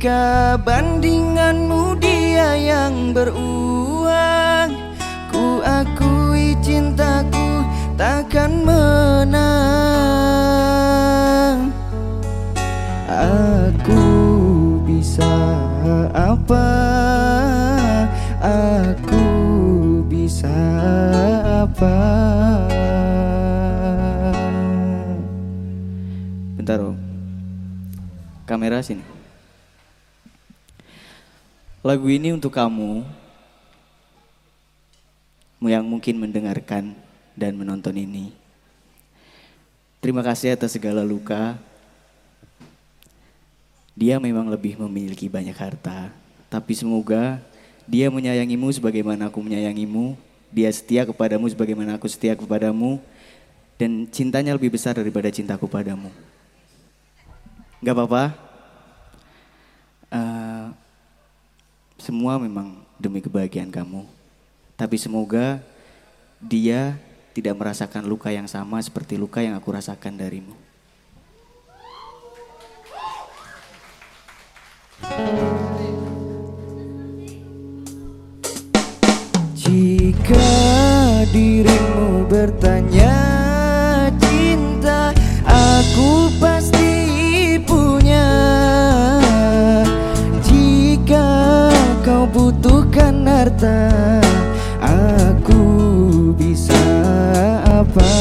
Jika bandinganmu dia yang beruang Ku akui cintaku takkan menang. Aku bisa apa? Aku bisa apa? Bentar om. Kamera sini Lagu ini untuk kamu Yang mungkin mendengarkan dan menonton ini. Terima kasih atas segala luka. Dia memang lebih memiliki banyak harta, tapi semoga dia menyayangimu sebagaimana aku menyayangimu, dia setia kepadamu sebagaimana aku setia kepadamu, dan cintanya lebih besar daripada cintaku padamu. Gak apa-apa, semua memang demi kebahagiaan kamu, tapi semoga dia tidak merasakan luka yang sama seperti luka yang aku rasakan darimu. Jika dirimu bertanya harta Aku bisa apa?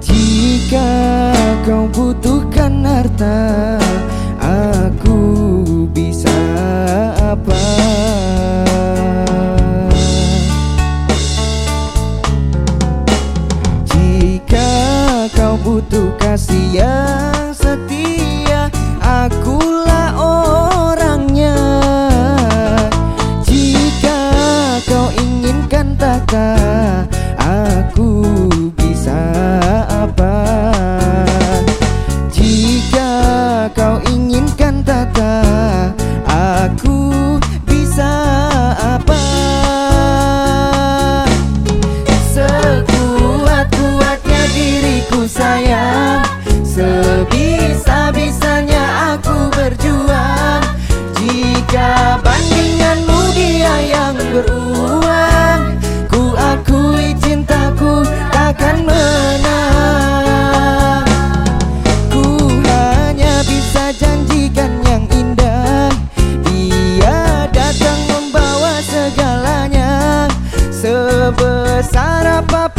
Jika kau butuhkan harta butuh kasih yang besar apa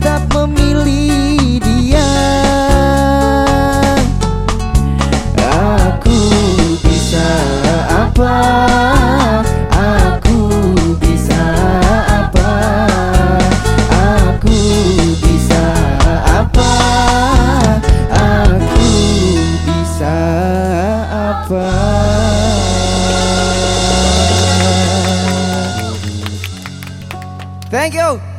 tetap memilih dia. Aku bisa apa? Aku bisa apa? Aku bisa apa? Aku bisa apa? Thank you.